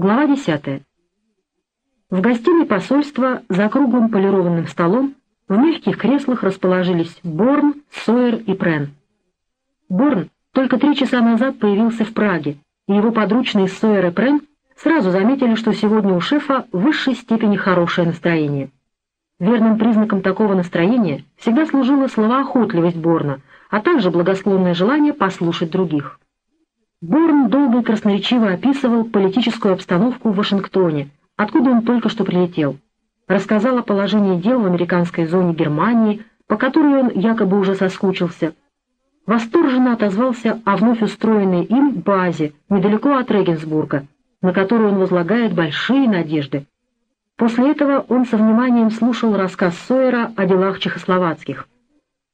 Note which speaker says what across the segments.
Speaker 1: Глава 10. В гостиной посольства за круглым полированным столом в мягких креслах расположились Борн, Сойер и Прен. Борн только три часа назад появился в Праге, и его подручные Сойер и Прен сразу заметили, что сегодня у шефа в высшей степени хорошее настроение. Верным признаком такого настроения всегда служила словоохотливость Борна, а также благосклонное желание послушать других. Борн долго и красноречиво описывал политическую обстановку в Вашингтоне, откуда он только что прилетел. Рассказал о положении дел в американской зоне Германии, по которой он якобы уже соскучился. Восторженно отозвался о вновь устроенной им базе недалеко от Регенсбурга, на которую он возлагает большие надежды. После этого он со вниманием слушал рассказ Сойера о делах чехословацких.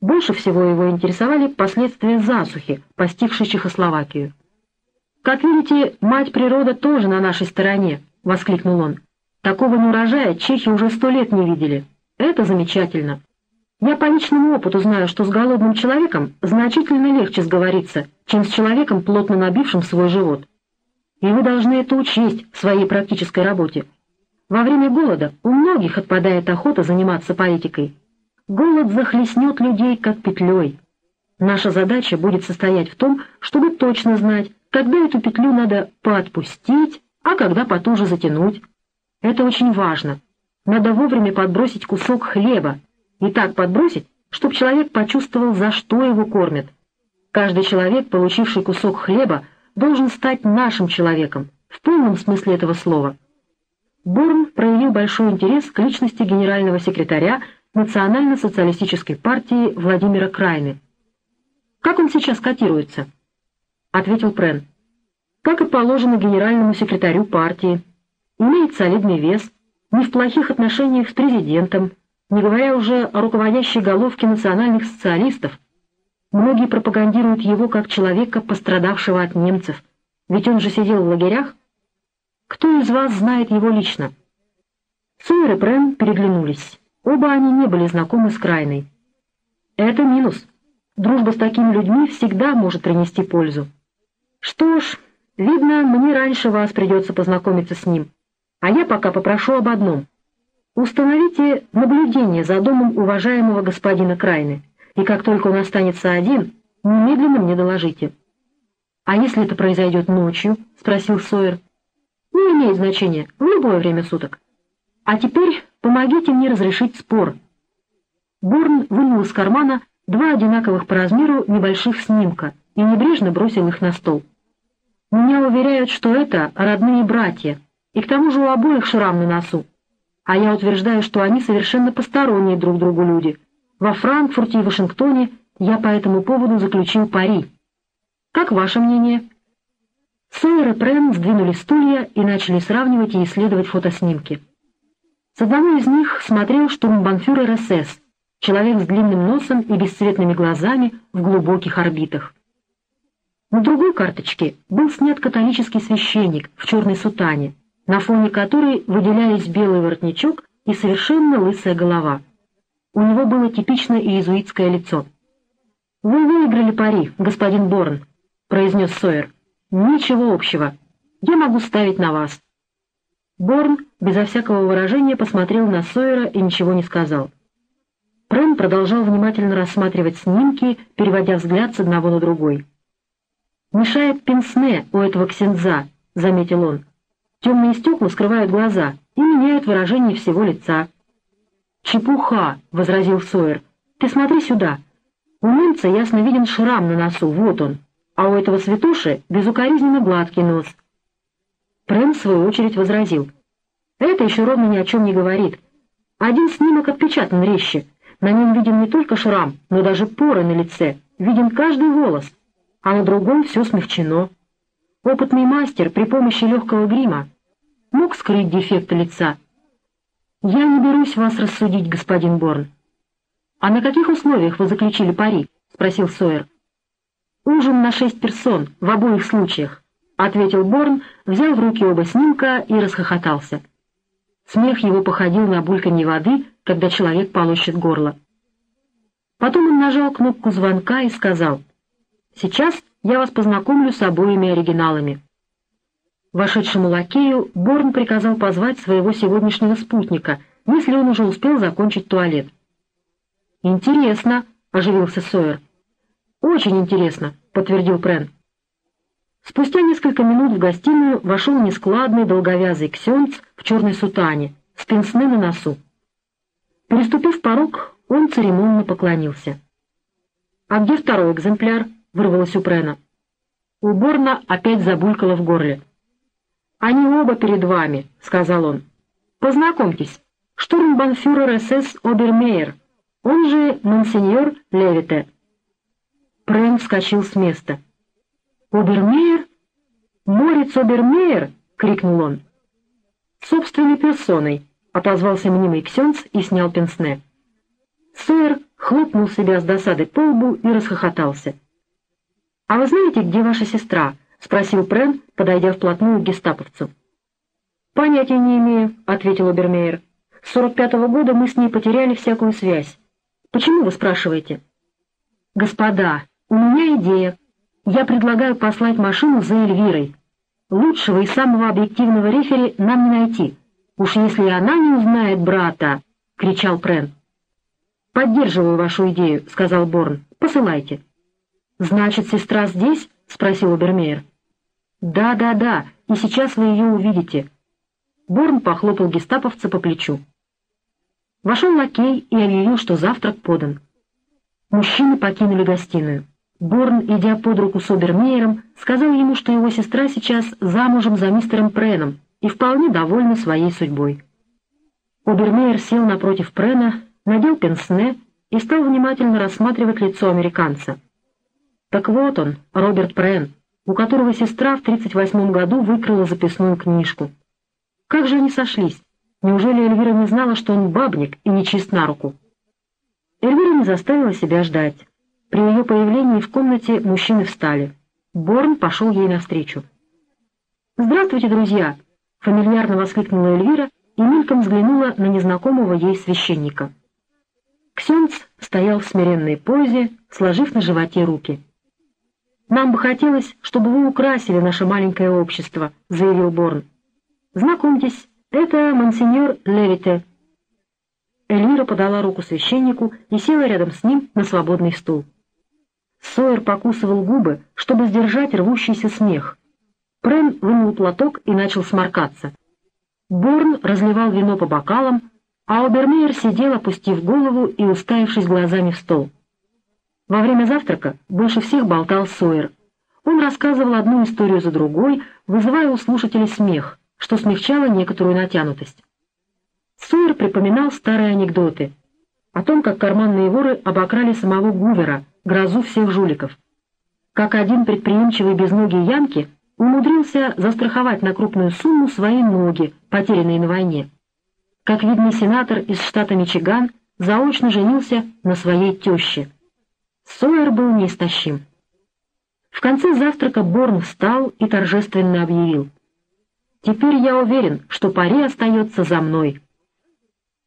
Speaker 1: Больше всего его интересовали последствия засухи, постигшей Чехословакию. «Как видите, мать природа тоже на нашей стороне», — воскликнул он. «Такого неурожая чехи уже сто лет не видели. Это замечательно. Я по личному опыту знаю, что с голодным человеком значительно легче сговориться, чем с человеком, плотно набившим свой живот. И вы должны это учесть в своей практической работе. Во время голода у многих отпадает охота заниматься политикой. Голод захлестнет людей как петлей. Наша задача будет состоять в том, чтобы точно знать, когда эту петлю надо поотпустить, а когда потуже затянуть. Это очень важно. Надо вовремя подбросить кусок хлеба, и так подбросить, чтобы человек почувствовал, за что его кормят. Каждый человек, получивший кусок хлеба, должен стать нашим человеком, в полном смысле этого слова. Борн проявил большой интерес к личности генерального секретаря Национально-социалистической партии Владимира Крайны. «Как он сейчас котируется?» — ответил Прен. «Как и положено генеральному секретарю партии. Имеет солидный вес, не в плохих отношениях с президентом, не говоря уже о руководящей головке национальных социалистов. Многие пропагандируют его как человека, пострадавшего от немцев, ведь он же сидел в лагерях. Кто из вас знает его лично?» Сойер и Прен переглянулись. Оба они не были знакомы с Крайной. «Это минус. Дружба с такими людьми всегда может принести пользу. Что ж, видно, мне раньше вас придется познакомиться с ним. А я пока попрошу об одном. Установите наблюдение за домом уважаемого господина Крайны, и как только он останется один, немедленно мне доложите. — А если это произойдет ночью? — спросил Сойер. — Не имеет значения, в любое время суток. А теперь помогите мне разрешить спор. Борн вынул из кармана два одинаковых по размеру небольших снимка и небрежно бросил их на стол. Меня уверяют, что это родные братья, и к тому же у обоих шрам на носу. А я утверждаю, что они совершенно посторонние друг другу люди. Во Франкфурте и Вашингтоне я по этому поводу заключил пари. Как ваше мнение? Сойер и Прен сдвинули стулья и начали сравнивать и исследовать фотоснимки. С одного из них смотрел штурмбанфюрер СС, человек с длинным носом и бесцветными глазами в глубоких орбитах. На другой карточке был снят католический священник в черной сутане, на фоне которой выделялись белый воротничок и совершенно лысая голова. У него было типично иезуитское лицо. «Вы выиграли пари, господин Борн», — произнес Сойер. «Ничего общего. Я могу ставить на вас». Борн безо всякого выражения посмотрел на Сойера и ничего не сказал. Прем продолжал внимательно рассматривать снимки, переводя взгляд с одного на другой. «Мешает пенсне у этого ксенза», — заметил он. «Темные стекла скрывают глаза и меняют выражение всего лица». «Чепуха», — возразил Сойер. «Ты смотри сюда. У немца ясно виден шрам на носу, вот он, а у этого святоши безукоризненно гладкий нос». Прэм, в свою очередь, возразил. «Это еще ровно ни о чем не говорит. Один снимок отпечатан резче. На нем виден не только шрам, но даже поры на лице. Виден каждый волос» а на другом все смягчено. Опытный мастер при помощи легкого грима мог скрыть дефекты лица. «Я не берусь вас рассудить, господин Борн». «А на каких условиях вы заключили пари?» — спросил Сойер. «Ужин на шесть персон в обоих случаях», — ответил Борн, взял в руки оба снимка и расхохотался. Смех его походил на бульканье воды, когда человек полощет горло. Потом он нажал кнопку звонка и сказал — Сейчас я вас познакомлю с обоими оригиналами. Вошедшему лакею Борн приказал позвать своего сегодняшнего спутника, если он уже успел закончить туалет. «Интересно», — оживился Сойер. «Очень интересно», — подтвердил Прен. Спустя несколько минут в гостиную вошел нескладный долговязый ксенц в черной сутане, с пенсне на носу. Переступив порог, он церемонно поклонился. «А где второй экземпляр?» — вырвалось у Прена. У опять забулькало в горле. «Они оба перед вами», — сказал он. «Познакомьтесь, штурмбанфюрер СС Обермейер, он же монсеньор Левите». Прен вскочил с места. «Обермейер? Морец Обермейер!» — крикнул он. «Собственной персоной», — отозвался мнимый ксенц и снял пенсне. Сэр хлопнул себя с досады по лбу и расхохотался. «А вы знаете, где ваша сестра?» — спросил Прен, подойдя вплотную к гестаповцу. «Понятия не имею», — ответил Обермейер. «С сорок пятого года мы с ней потеряли всякую связь. Почему вы спрашиваете?» «Господа, у меня идея. Я предлагаю послать машину за Эльвирой. Лучшего и самого объективного рефери нам не найти. Уж если она не узнает брата!» — кричал Прен. «Поддерживаю вашу идею», — сказал Борн. «Посылайте». «Значит, сестра здесь?» — спросил Обермейер. «Да, да, да, и сейчас вы ее увидите». Борн похлопал гестаповца по плечу. Вошел лакей и объявил, что завтрак подан. Мужчины покинули гостиную. Борн, идя под руку с Обермейером, сказал ему, что его сестра сейчас замужем за мистером Преном и вполне довольна своей судьбой. Обермейер сел напротив Прена, надел пенсне и стал внимательно рассматривать лицо американца. Так вот он, Роберт Прен, у которого сестра в 38 году выкрыла записную книжку. Как же они сошлись? Неужели Эльвира не знала, что он бабник и не на руку? Эльвира не заставила себя ждать. При ее появлении в комнате мужчины встали. Борн пошел ей навстречу. «Здравствуйте, друзья!» — фамильярно воскликнула Эльвира и мельком взглянула на незнакомого ей священника. Ксенц стоял в смиренной позе, сложив на животе руки. «Нам бы хотелось, чтобы вы украсили наше маленькое общество», — заявил Борн. «Знакомьтесь, это монсеньор Левите». Эльвира подала руку священнику и села рядом с ним на свободный стул. Сойер покусывал губы, чтобы сдержать рвущийся смех. Прен вынул платок и начал сморкаться. Борн разливал вино по бокалам, а Обермейер сидел, опустив голову и уставившись глазами в стол. Во время завтрака больше всех болтал Сойер. Он рассказывал одну историю за другой, вызывая у слушателей смех, что смягчало некоторую натянутость. Сойер припоминал старые анекдоты о том, как карманные воры обокрали самого Гувера — грозу всех жуликов. Как один предприимчивый безногий Янки умудрился застраховать на крупную сумму свои ноги, потерянные на войне. Как видный сенатор из штата Мичиган заочно женился на своей теще. Сойер был неистощим. В конце завтрака Борн встал и торжественно объявил. «Теперь я уверен, что пари остается за мной».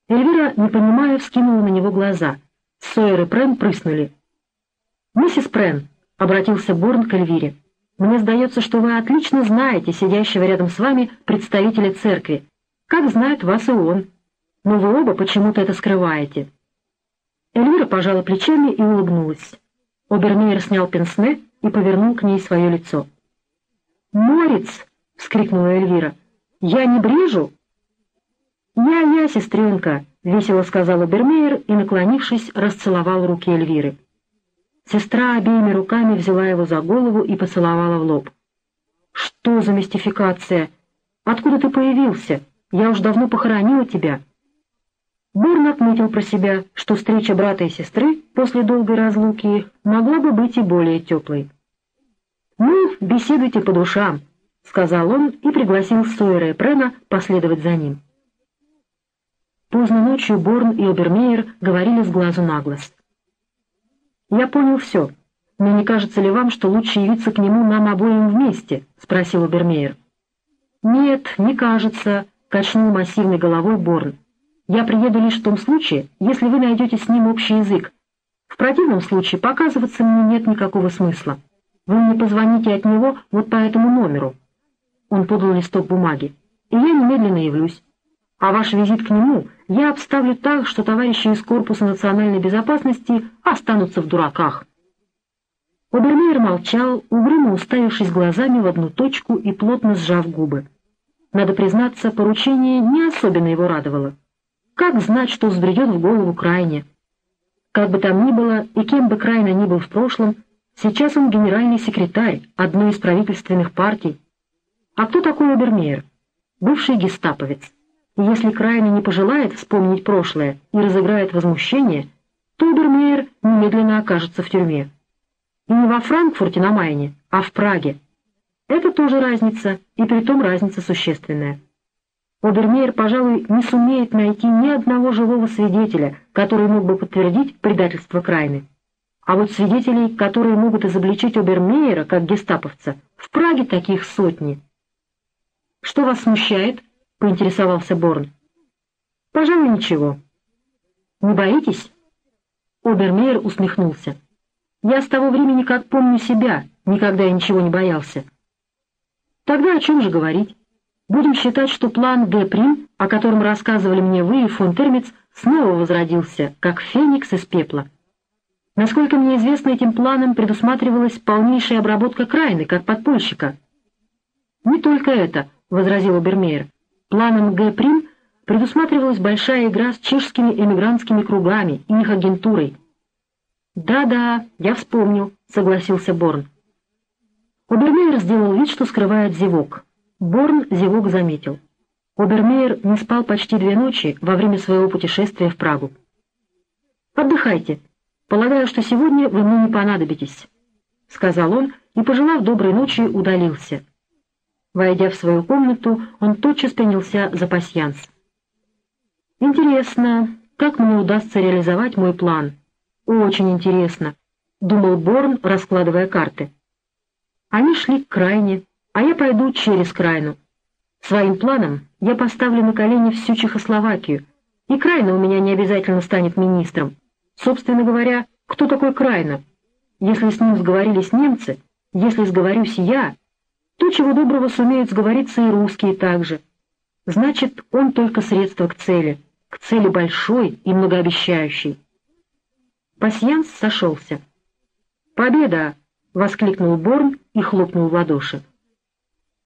Speaker 1: Эльвира, не понимая, вскинула на него глаза. Сойер и Прен прыснули. «Миссис Прен», — обратился Борн к Эльвире, — «мне сдается, что вы отлично знаете сидящего рядом с вами представителя церкви, как знает вас и он, но вы оба почему-то это скрываете». Эльвира пожала плечами и улыбнулась. Обермейер снял пенсне и повернул к ней свое лицо. «Морец!» — вскрикнула Эльвира. «Я не брежу?» «Я-я, сестренка!» — весело сказал Обермейер и, наклонившись, расцеловал руки Эльвиры. Сестра обеими руками взяла его за голову и поцеловала в лоб. «Что за мистификация? Откуда ты появился? Я уж давно похоронила тебя». Бурн отметил про себя, что встреча брата и сестры после долгой разлуки могла бы быть и более теплой. «Ну, беседуйте по душам», — сказал он и пригласил Сойера и Прена последовать за ним. Поздно ночью Борн и Обермейер говорили с глазу на глаз. «Я понял все. Но не кажется ли вам, что лучше явиться к нему нам обоим вместе?» — спросил Убермейер. «Нет, не кажется», — качнул массивной головой Борн. «Я приеду лишь в том случае, если вы найдете с ним общий язык. В противном случае показываться мне нет никакого смысла. Вы мне позвоните от него вот по этому номеру». Он подал листок бумаги. «И я немедленно явлюсь. А ваш визит к нему я обставлю так, что товарищи из Корпуса национальной безопасности останутся в дураках». Обермейер молчал, угрюмо уставившись глазами в одну точку и плотно сжав губы. Надо признаться, поручение не особенно его радовало. Как знать, что взбредет в голову крайне? Как бы там ни было, и кем бы крайне ни был в прошлом, сейчас он генеральный секретарь одной из правительственных партий. А кто такой Обермейер? Бывший гестаповец. И если крайне не пожелает вспомнить прошлое и разыграет возмущение, то Обермейер немедленно окажется в тюрьме. И не во Франкфурте на Майне, а в Праге. Это тоже разница, и притом разница существенная. Обермейер, пожалуй, не сумеет найти ни одного живого свидетеля, который мог бы подтвердить предательство Крайны. А вот свидетелей, которые могут изобличить Обермейера как гестаповца, в Праге таких сотни. «Что вас смущает?» — поинтересовался Борн. «Пожалуй, ничего». «Не боитесь?» Обермейер усмехнулся. Я с того времени, как помню себя, никогда я ничего не боялся. Тогда о чем же говорить? Будем считать, что план Г', о котором рассказывали мне вы и фон Термиц, снова возродился, как феникс из пепла. Насколько мне известно, этим планом предусматривалась полнейшая обработка Крайны, как подпольщика. «Не только это», — возразил Обермейер. «Планом Г' предусматривалась большая игра с чешскими эмигрантскими кругами и их агентурой». «Да-да, я вспомнил», — согласился Борн. Обермейер сделал вид, что скрывает зевок. Борн зевок заметил. Обермейер не спал почти две ночи во время своего путешествия в Прагу. «Отдыхайте. Полагаю, что сегодня вы мне не понадобитесь», — сказал он и, пожелав доброй ночи, удалился. Войдя в свою комнату, он тотчас принялся за пасьянс. «Интересно, как мне удастся реализовать мой план?» «Очень интересно», — думал Борн, раскладывая карты. Они шли к крайне, а я пойду через крайну. Своим планом я поставлю на колени всю Чехословакию, и Крайна у меня не обязательно станет министром. Собственно говоря, кто такой Крайна? Если с ним сговорились немцы, если сговорюсь я, то чего доброго сумеют сговориться и русские также. Значит, он только средство к цели, к цели большой и многообещающей. Пасьянс сошелся. «Победа!» — воскликнул Борн и хлопнул в ладоши.